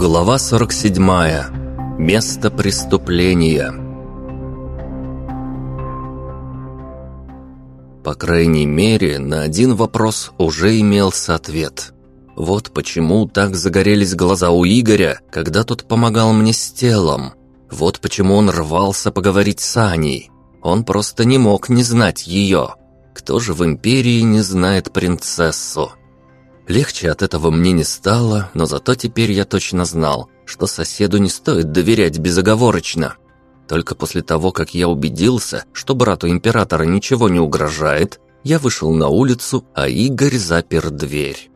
Глава 47. Место преступления. По крайней мере, на один вопрос уже имелся ответ. Вот почему так загорелись глаза у Игоря, когда тот помогал мне с телом. Вот почему он рвался поговорить с Аней. Он просто не мог не знать ее. Кто же в Империи не знает принцессу? Легче от этого мне не стало, но зато теперь я точно знал, что соседу не стоит доверять безоговорочно. Только после того, как я убедился, что брату императора ничего не угрожает, я вышел на улицу, а Игорь запер дверь.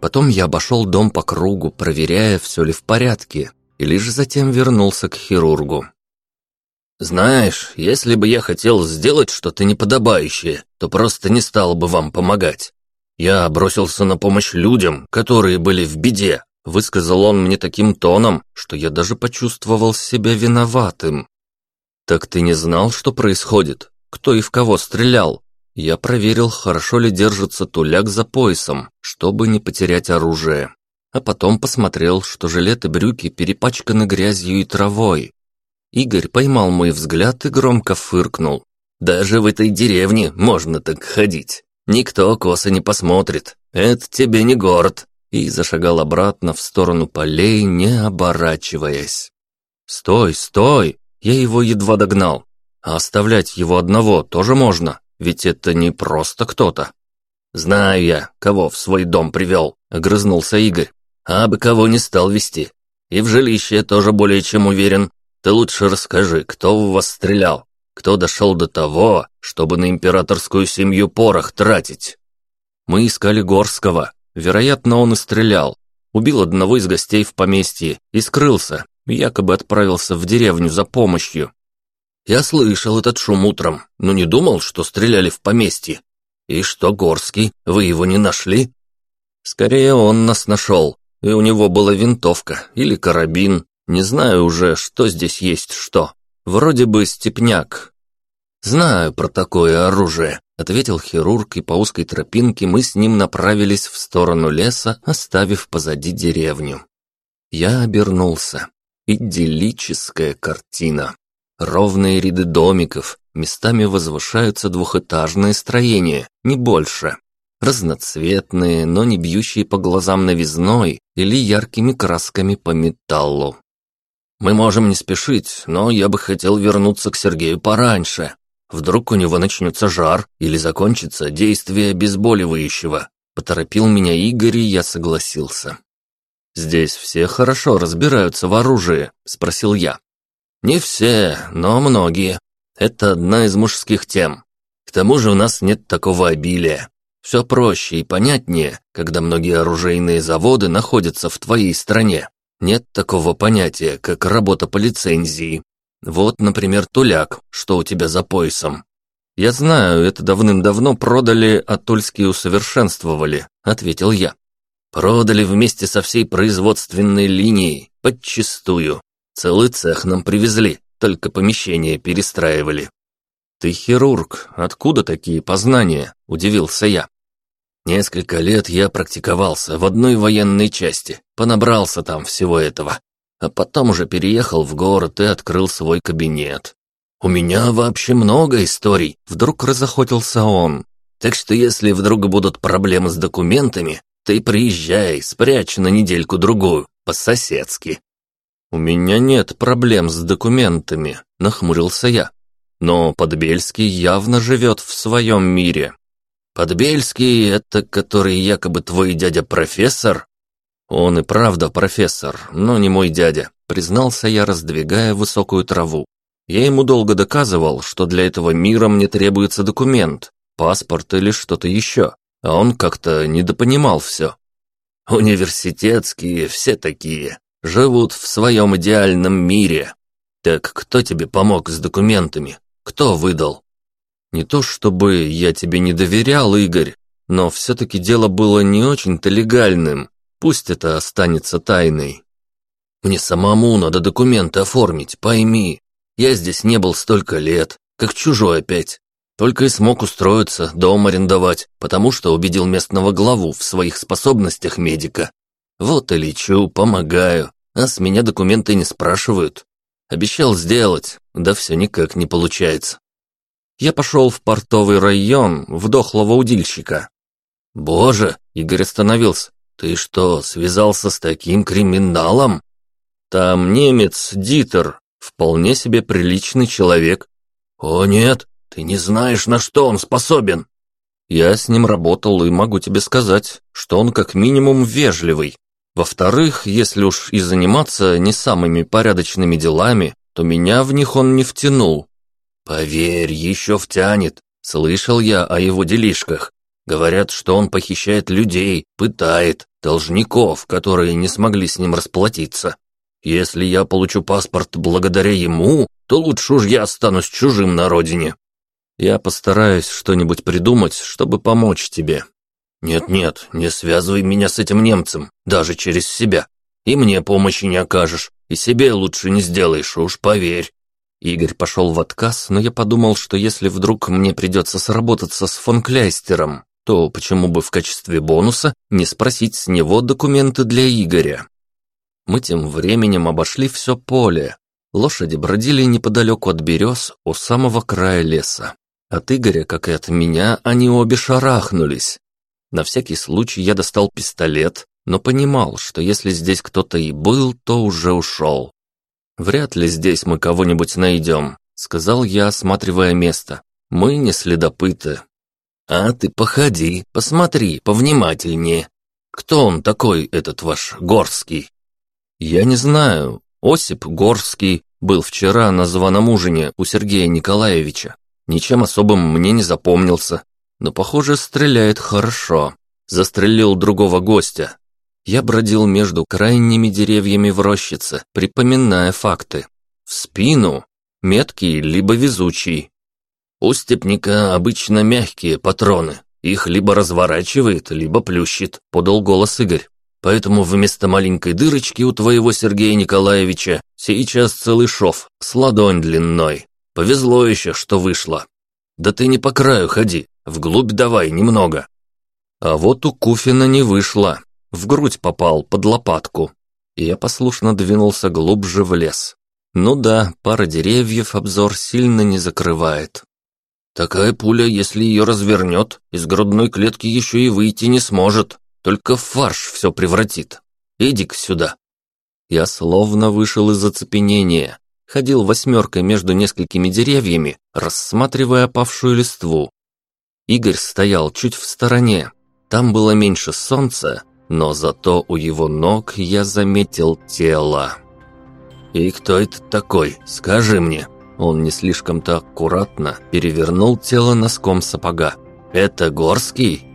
Потом я обошел дом по кругу, проверяя, все ли в порядке, и лишь затем вернулся к хирургу. «Знаешь, если бы я хотел сделать что-то неподобающее, то просто не стал бы вам помогать. Я бросился на помощь людям, которые были в беде», высказал он мне таким тоном, что я даже почувствовал себя виноватым. «Так ты не знал, что происходит? Кто и в кого стрелял?» Я проверил, хорошо ли держится туляк за поясом, чтобы не потерять оружие. А потом посмотрел, что жилет и брюки перепачканы грязью и травой, Игорь поймал мой взгляд и громко фыркнул. «Даже в этой деревне можно так ходить. Никто косо не посмотрит. Это тебе не город». И зашагал обратно в сторону полей, не оборачиваясь. «Стой, стой!» Я его едва догнал. А оставлять его одного тоже можно, ведь это не просто кто-то. «Знаю я, кого в свой дом привел», — огрызнулся Игорь. «А бы кого не стал вести. И в жилище тоже более чем уверен. Ты лучше расскажи, кто в вас стрелял? Кто дошел до того, чтобы на императорскую семью порох тратить?» «Мы искали Горского. Вероятно, он и стрелял. Убил одного из гостей в поместье и скрылся. Якобы отправился в деревню за помощью. Я слышал этот шум утром, но не думал, что стреляли в поместье. И что, Горский, вы его не нашли? Скорее, он нас нашел, и у него была винтовка или карабин, не знаю уже, что здесь есть что. Вроде бы степняк. Знаю про такое оружие, ответил хирург, и по узкой тропинке мы с ним направились в сторону леса, оставив позади деревню. Я обернулся. Идиллическая картина. Ровные ряды домиков, местами возвышаются двухэтажные строения, не больше. Разноцветные, но не бьющие по глазам новизной или яркими красками по металлу. Мы можем не спешить, но я бы хотел вернуться к Сергею пораньше. Вдруг у него начнется жар или закончится действие обезболивающего. Поторопил меня Игорь, и я согласился. «Здесь все хорошо разбираются в оружии?» – спросил я. «Не все, но многие. Это одна из мужских тем. К тому же у нас нет такого обилия. Все проще и понятнее, когда многие оружейные заводы находятся в твоей стране. Нет такого понятия, как работа по лицензии. Вот, например, туляк, что у тебя за поясом. Я знаю, это давным-давно продали, а тульские усовершенствовали, ответил я. Продали вместе со всей производственной линией, подчистую. Целый цех нам привезли, только помещение перестраивали. Ты хирург, откуда такие познания? Удивился я. Несколько лет я практиковался в одной военной части, понабрался там всего этого, а потом уже переехал в город и открыл свой кабинет. У меня вообще много историй, вдруг разохотился он. Так что если вдруг будут проблемы с документами, ты приезжай, спрячь на недельку-другую, по-соседски. У меня нет проблем с документами, нахмурился я. Но Подбельский явно живет в своем мире. Подбельский — это который якобы твой дядя-профессор?» «Он и правда профессор, но не мой дядя», — признался я, раздвигая высокую траву. Я ему долго доказывал, что для этого мира мне требуется документ, паспорт или что-то еще, а он как-то недопонимал все. «Университетские все такие, живут в своем идеальном мире. Так кто тебе помог с документами? Кто выдал?» Не то чтобы я тебе не доверял, Игорь, но все-таки дело было не очень-то легальным. Пусть это останется тайной. Мне самому надо документы оформить, пойми. Я здесь не был столько лет, как чужой опять. Только и смог устроиться, дом арендовать, потому что убедил местного главу в своих способностях медика. Вот и лечу, помогаю. а с меня документы не спрашивают. Обещал сделать, да все никак не получается. Я пошел в портовый район, в дохлого удильщика. «Боже!» — Игорь остановился. «Ты что, связался с таким криминалом?» «Там немец Дитер, вполне себе приличный человек». «О нет, ты не знаешь, на что он способен». «Я с ним работал и могу тебе сказать, что он как минимум вежливый. Во-вторых, если уж и заниматься не самыми порядочными делами, то меня в них он не втянул». «Поверь, еще втянет. Слышал я о его делишках. Говорят, что он похищает людей, пытает, должников, которые не смогли с ним расплатиться. Если я получу паспорт благодаря ему, то лучше уж я останусь чужим на родине. Я постараюсь что-нибудь придумать, чтобы помочь тебе. Нет-нет, не связывай меня с этим немцем, даже через себя. И мне помощи не окажешь, и себе лучше не сделаешь, уж поверь. Игорь пошел в отказ, но я подумал, что если вдруг мне придется сработаться с фон Кляйстером, то почему бы в качестве бонуса не спросить с него документы для Игоря? Мы тем временем обошли все поле. Лошади бродили неподалеку от берез у самого края леса. От Игоря, как и от меня, они обе шарахнулись. На всякий случай я достал пистолет, но понимал, что если здесь кто-то и был, то уже ушел. «Вряд ли здесь мы кого-нибудь найдем», — сказал я, осматривая место. «Мы не следопыты». «А ты походи, посмотри повнимательнее. Кто он такой, этот ваш Горский?» «Я не знаю. Осип Горский был вчера на званом ужине у Сергея Николаевича. Ничем особым мне не запомнился, но, похоже, стреляет хорошо. Застрелил другого гостя. Я бродил между крайними деревьями в рощице, припоминая факты. В спину. Меткий, либо везучий. У степника обычно мягкие патроны. Их либо разворачивает, либо плющит, подал голос Игорь. Поэтому вместо маленькой дырочки у твоего Сергея Николаевича сейчас целый шов с ладонь длиной. Повезло еще, что вышло. Да ты не по краю ходи, вглубь давай немного. А вот у Куфина не вышло. В грудь попал под лопатку. И я послушно двинулся глубже в лес. Ну да, пара деревьев обзор сильно не закрывает. Такая пуля, если ее развернет, из грудной клетки еще и выйти не сможет. Только фарш все превратит. Иди-ка сюда». Я словно вышел из оцепенения. Ходил восьмеркой между несколькими деревьями, рассматривая опавшую листву. Игорь стоял чуть в стороне. Там было меньше солнца, но зато у его ног я заметил тело. «И кто это такой? Скажи мне». Он не слишком-то аккуратно перевернул тело носком сапога. «Это Горский?»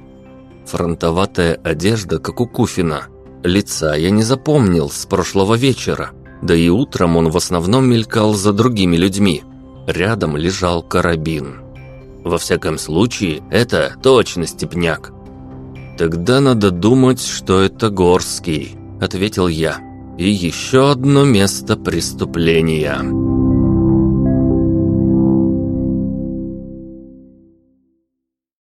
Фронтоватая одежда, как у Куфина. Лица я не запомнил с прошлого вечера. Да и утром он в основном мелькал за другими людьми. Рядом лежал карабин. Во всяком случае, это точно степняк. «Тогда надо думать, что это Горский», — ответил я. «И еще одно место преступления».